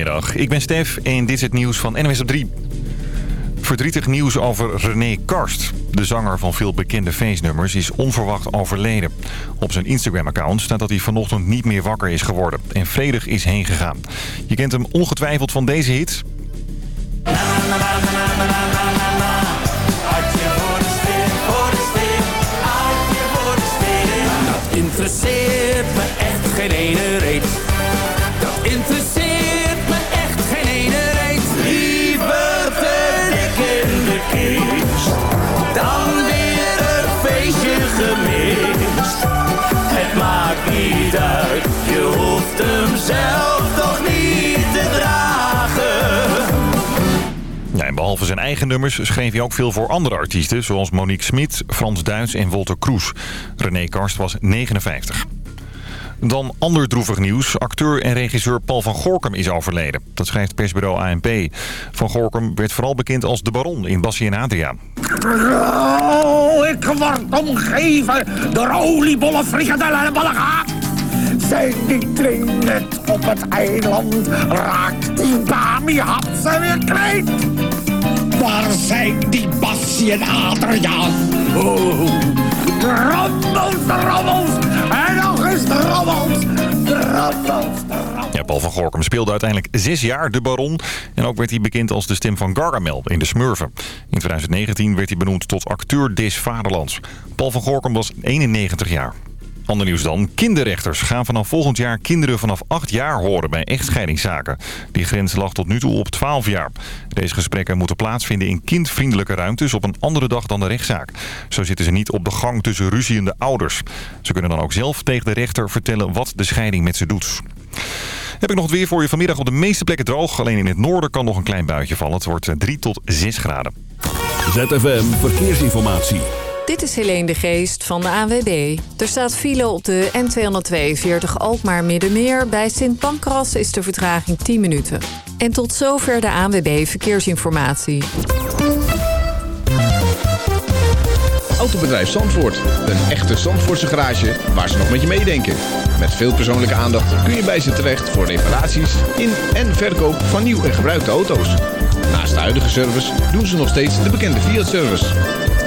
Goedemiddag, ik ben Stef en dit is het nieuws van NWS op 3. Verdrietig nieuws over René Karst. De zanger van veel bekende feestnummers is onverwacht overleden. Op zijn Instagram-account staat dat hij vanochtend niet meer wakker is geworden en vredig is heen gegaan. Je kent hem ongetwijfeld van deze hit. Interesseert me echt geen. Dat Het maakt niet uit, je hoeft hem zelf toch niet te dragen. Ja, en behalve zijn eigen nummers schreef hij ook veel voor andere artiesten... zoals Monique Smit, Frans Duits en Wolter Kroes. René Karst was 59. Dan ander droevig nieuws. Acteur en regisseur Paul van Gorkum is overleden. Dat schrijft persbureau ANP. Van Gorkum werd vooral bekend als de baron in Bassie en Adria. Oh, ik word omgeven door oliebollen, frikadellen en ballengaat. Zijn die dringend op het eiland, raakt die Bami ze weer kwijt. Waar zijn die Bassie en? Oh, de rommels, de rommels, en nog eens de rommels, de rommels, de rommels. Ja, Paul van Gorkum speelde uiteindelijk zes jaar de baron. En ook werd hij bekend als de stem van Gargamel in de Smurfen. In 2019 werd hij benoemd tot acteur des vaderlands. Paul van Gorkum was 91 jaar. Ander nieuws dan. Kinderrechters gaan vanaf volgend jaar kinderen vanaf 8 jaar horen bij echtscheidingszaken. Die grens lag tot nu toe op 12 jaar. Deze gesprekken moeten plaatsvinden in kindvriendelijke ruimtes op een andere dag dan de rechtszaak. Zo zitten ze niet op de gang tussen ruziende ouders. Ze kunnen dan ook zelf tegen de rechter vertellen wat de scheiding met ze doet. Heb ik nog het weer voor je vanmiddag op de meeste plekken droog. Alleen in het noorden kan nog een klein buitje vallen. Het wordt 3 tot 6 graden. ZFM Verkeersinformatie. Dit is Helene de Geest van de ANWB. Er staat file op de N242 Alkmaar Middenmeer. Bij Sint Pancras is de vertraging 10 minuten. En tot zover de ANWB Verkeersinformatie. Autobedrijf Zandvoort. Een echte Zandvoortse garage waar ze nog met je meedenken. Met veel persoonlijke aandacht kun je bij ze terecht voor reparaties in en verkoop van nieuw en gebruikte auto's. Naast de huidige service doen ze nog steeds de bekende Fiat-service.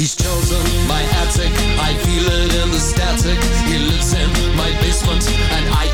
He's chosen my attic, I feel it in the static. He lives in my basement, and I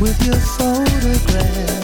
with your photograph.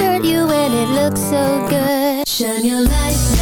hurt you when it looks so good. Shine your light.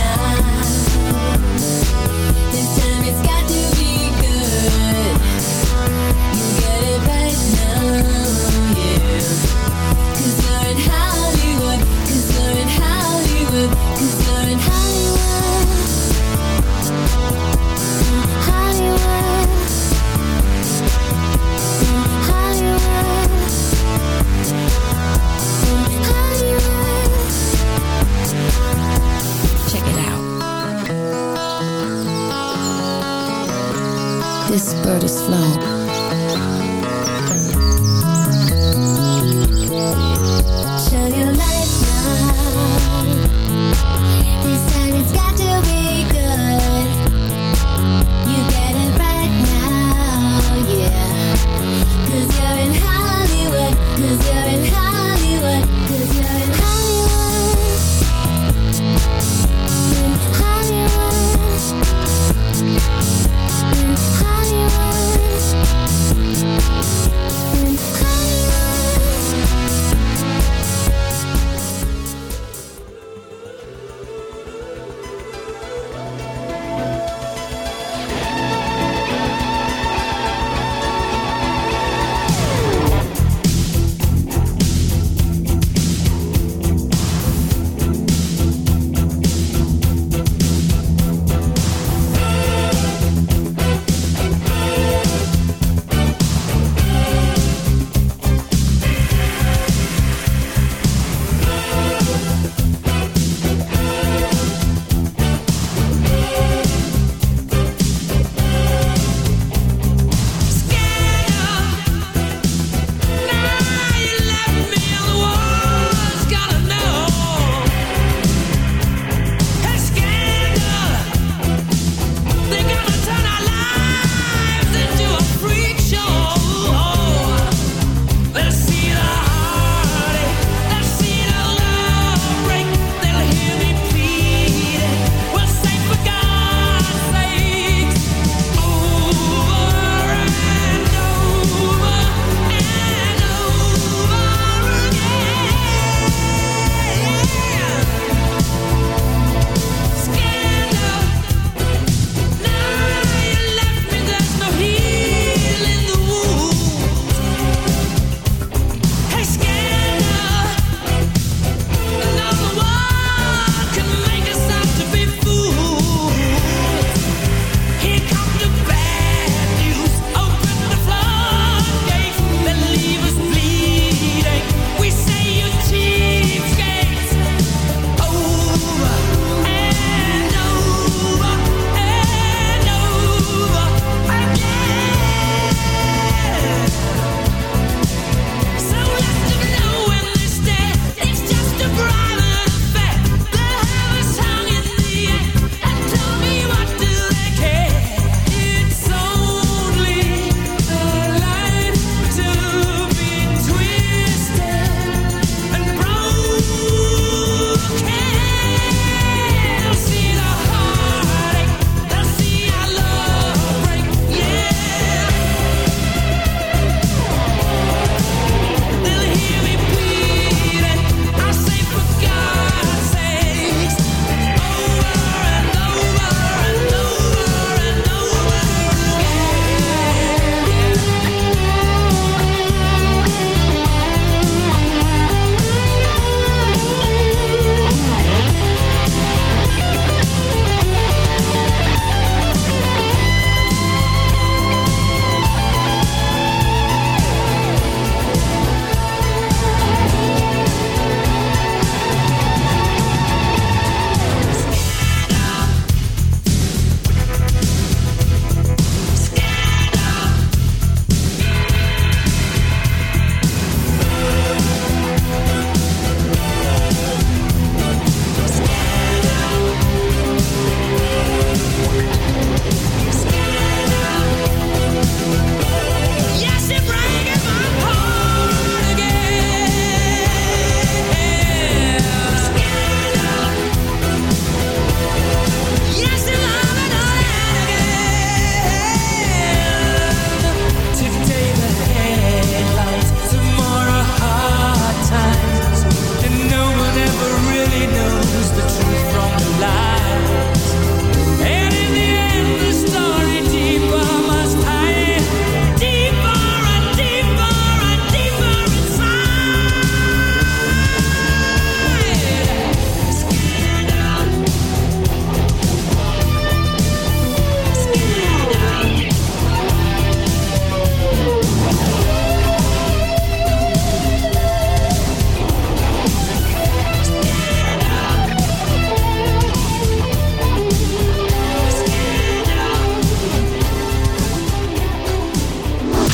bird is flown.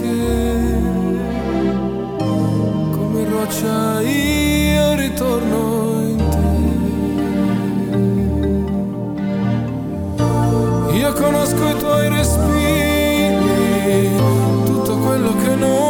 perché come roccia io ritorno in te. Io conosco i tuoi respiri, tutto quello che non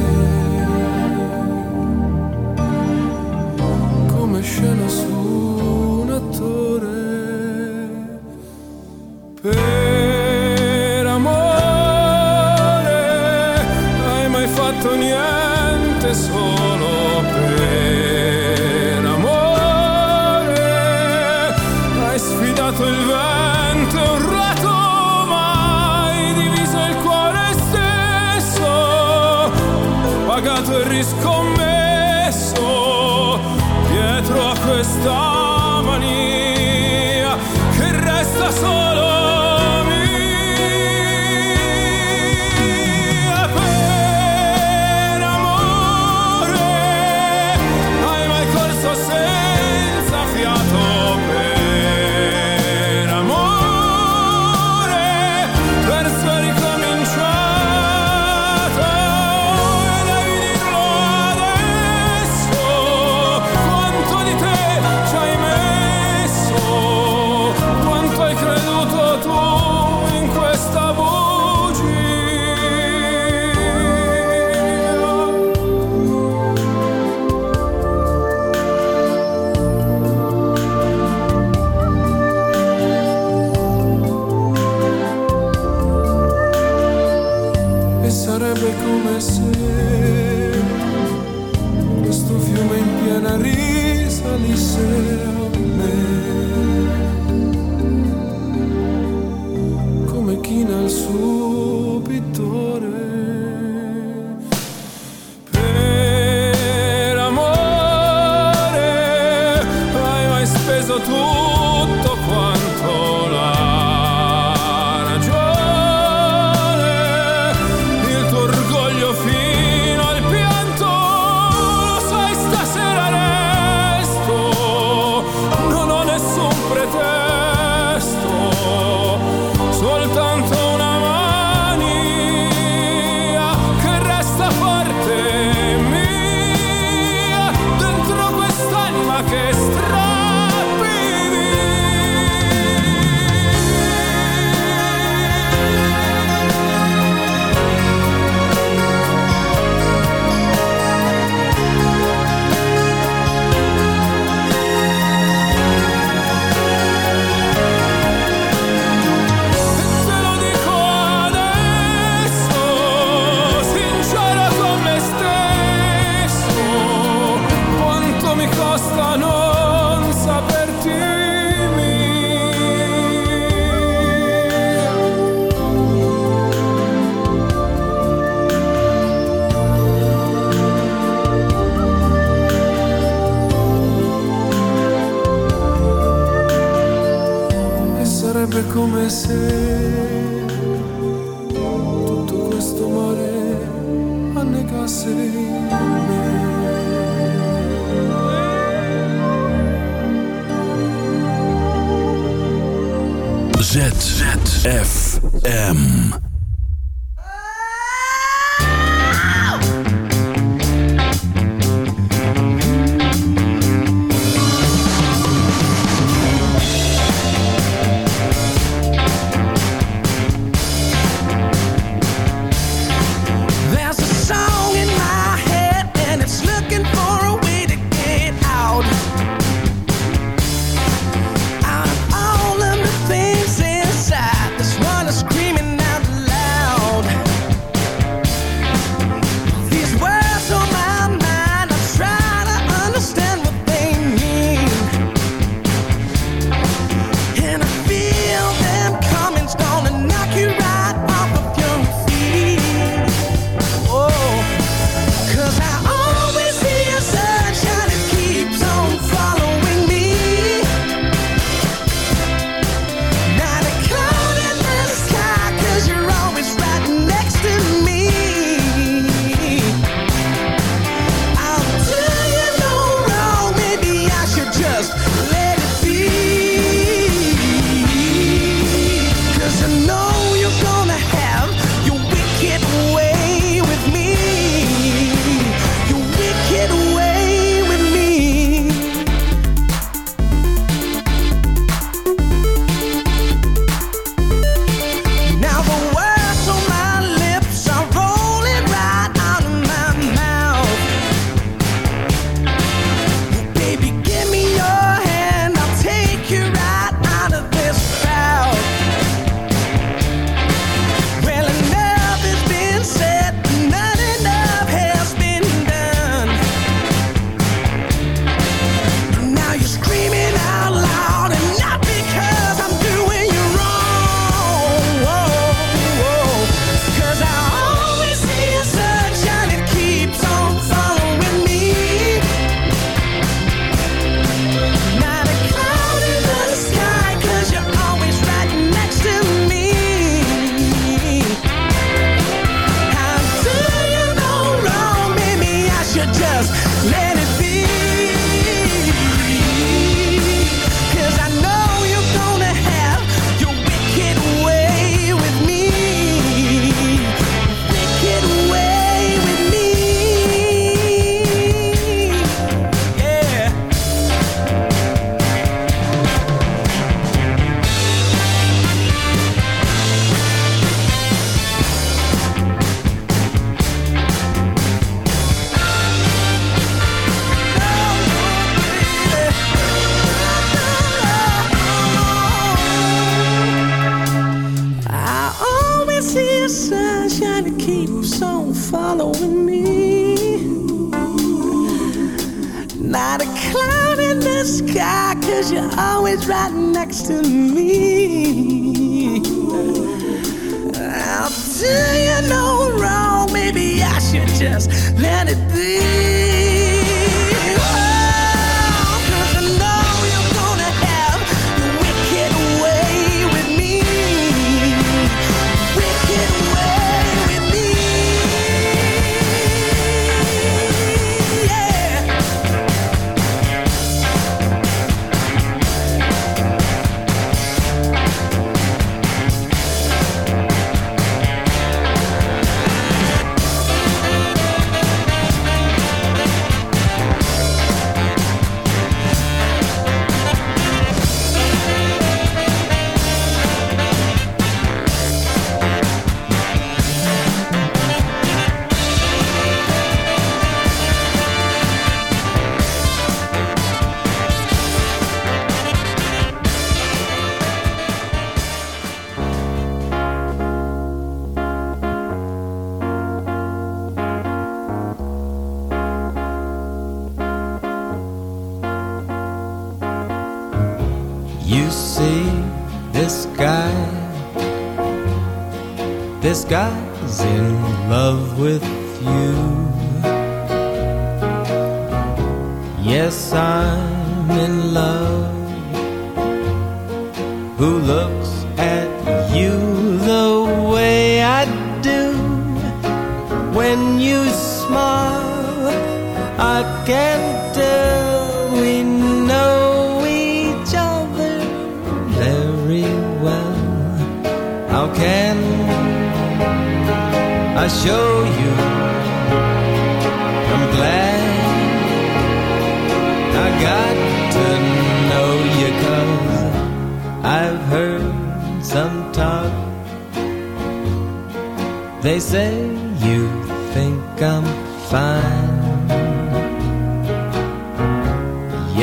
ZFM.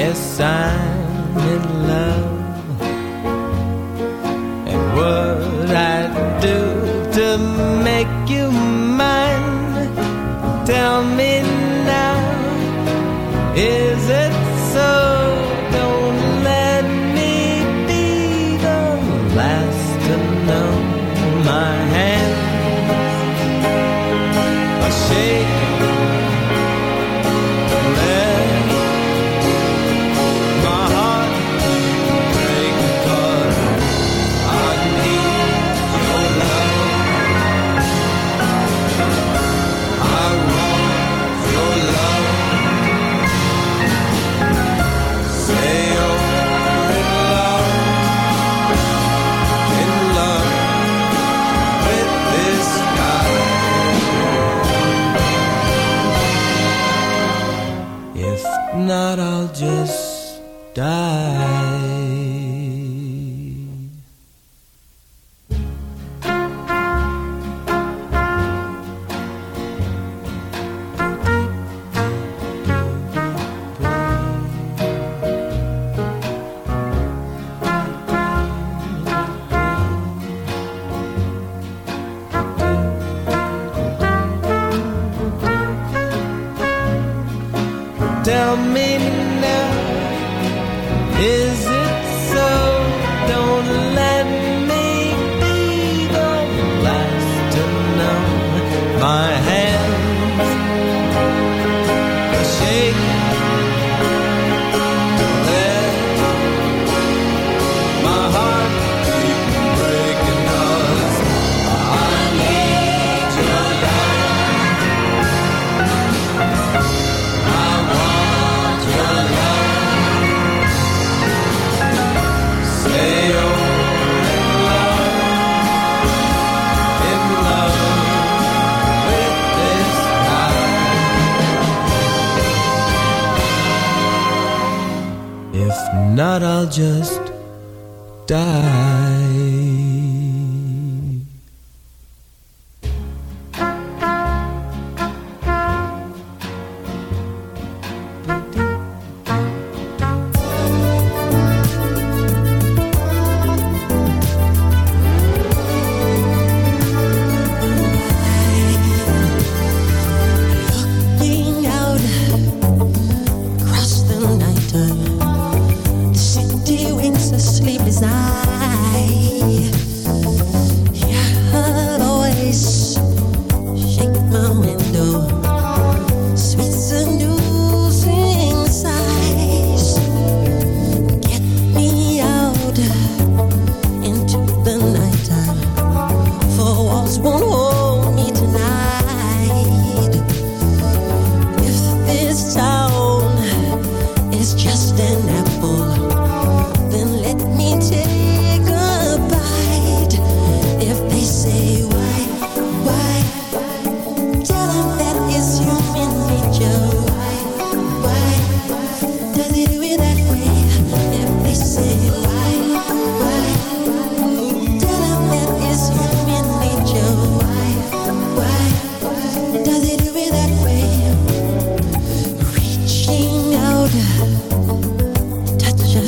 Yes, I'm in love.